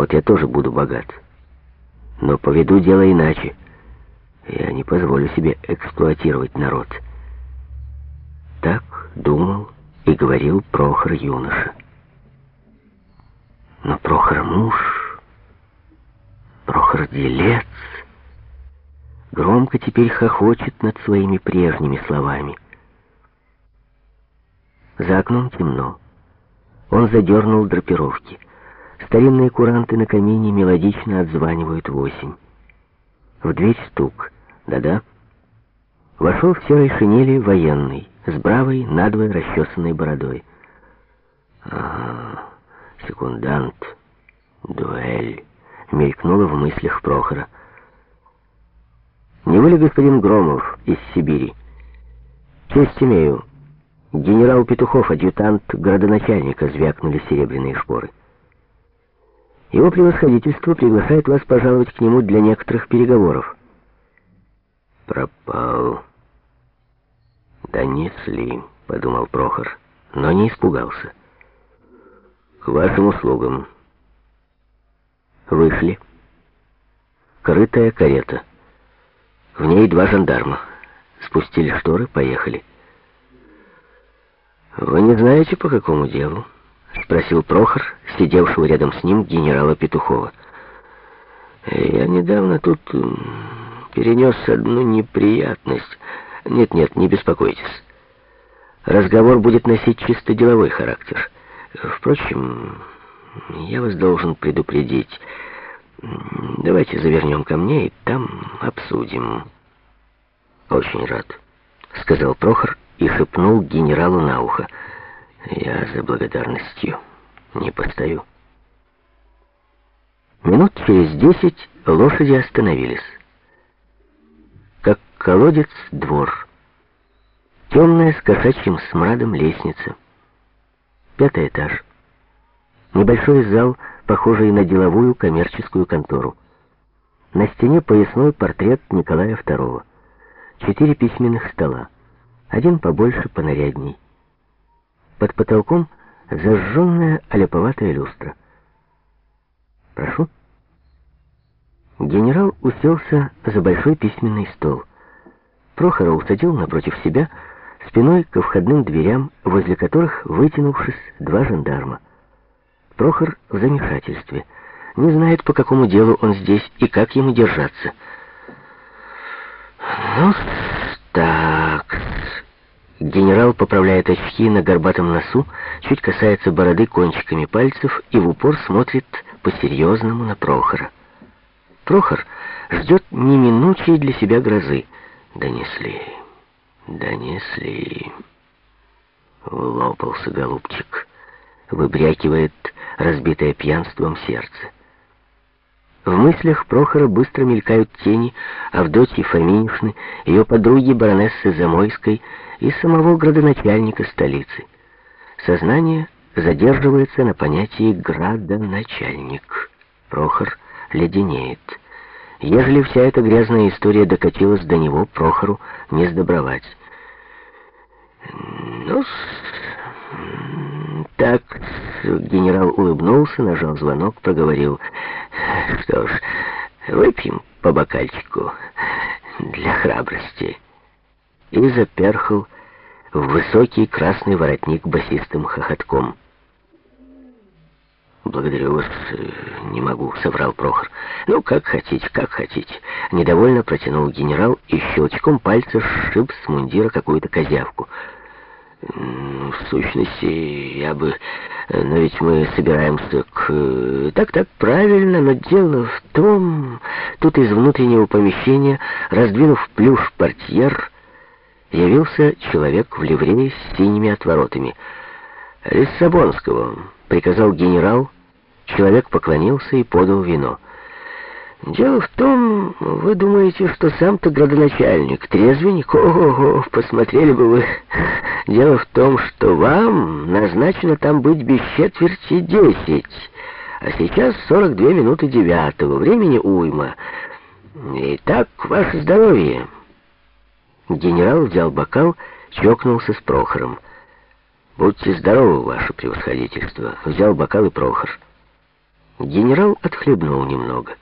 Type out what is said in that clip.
Вот я тоже буду богат. Но поведу дело иначе. Я не позволю себе эксплуатировать народ. Так думал и говорил Прохор юноша. Но Прохор муж, Прохор делец, громко теперь хохочет над своими прежними словами. За окном темно. Он задернул драпировки. Старинные куранты на камине мелодично отзванивают осень. В дверь стук. Да-да. Вошел в серой шинели военный, с бравой, надвое расчесанной бородой. Ага, секундант, дуэль, мелькнула в мыслях Прохора. Не вы ли господин Громов из Сибири? Честь имею. Генерал Петухов, адъютант городоначальника, звякнули серебряные шпоры. Его превосходительство приглашает вас пожаловать к нему для некоторых переговоров. Пропал. Донесли, подумал Прохор, но не испугался. К вашим услугам. Вышли. Крытая карета. В ней два жандарма. Спустили шторы, поехали. «Вы не знаете, по какому делу?» — спросил Прохор, сидевшего рядом с ним генерала Петухова. «Я недавно тут перенес одну неприятность. Нет-нет, не беспокойтесь. Разговор будет носить чисто деловой характер. Впрочем, я вас должен предупредить. Давайте завернем ко мне и там обсудим». «Очень рад», — сказал Прохор и шепнул генералу на ухо. Я за благодарностью не постою. Минут через десять лошади остановились. Как колодец двор. Темная с кошачьим смрадом лестница. Пятый этаж. Небольшой зал, похожий на деловую коммерческую контору. На стене поясной портрет Николая II. Четыре письменных стола. Один побольше, понарядней. Под потолком зажженная аляповатая люстра. «Прошу». Генерал уселся за большой письменный стол. Прохора усадил напротив себя, спиной ко входным дверям, возле которых, вытянувшись, два жандарма. Прохор в замешательстве. Не знает, по какому делу он здесь и как ему держаться. «Ну, так...» Генерал поправляет очки на горбатом носу, чуть касается бороды кончиками пальцев и в упор смотрит по-серьезному на Прохора. Прохор ждет неминучей для себя грозы. Донесли, донесли. Улопался голубчик. Выбрякивает разбитое пьянством сердце. В мыслях Прохора быстро мелькают тени Авдотьи Фоминишны, ее подруги баронессы Замойской и самого градоначальника столицы. Сознание задерживается на понятии «градоначальник». Прохор леденеет. Ежели вся эта грязная история докатилась до него, Прохору не сдобровать. ну так, генерал улыбнулся, нажал звонок, проговорил. Что ж, выпьем по бокальчику для храбрости. И заперхал в высокий красный воротник басистым хохотком. «Благодарю вас, не могу», — соврал Прохор. «Ну, как хотите, как хотите». Недовольно протянул генерал и щелчком пальца сшиб с мундира какую-то козявку — в сущности, я бы... Но ведь мы собираемся к... Так-так, правильно, но дело в том... Тут из внутреннего помещения, раздвинув плюш портьер, явился человек в ливрее с синими отворотами. «Лиссабонского», — приказал генерал. Человек поклонился и подал вино. Дело в том, вы думаете, что сам-то градоначальник, трезвенник, ого-го, посмотрели бы вы. Дело в том, что вам назначено там быть без четверти десять, а сейчас 42 минуты девятого, времени уйма. Итак, ваше здоровье. Генерал взял бокал, чокнулся с Прохором. «Будьте здоровы, ваше превосходительство!» Взял бокал и Прохор. Генерал отхлебнул немного.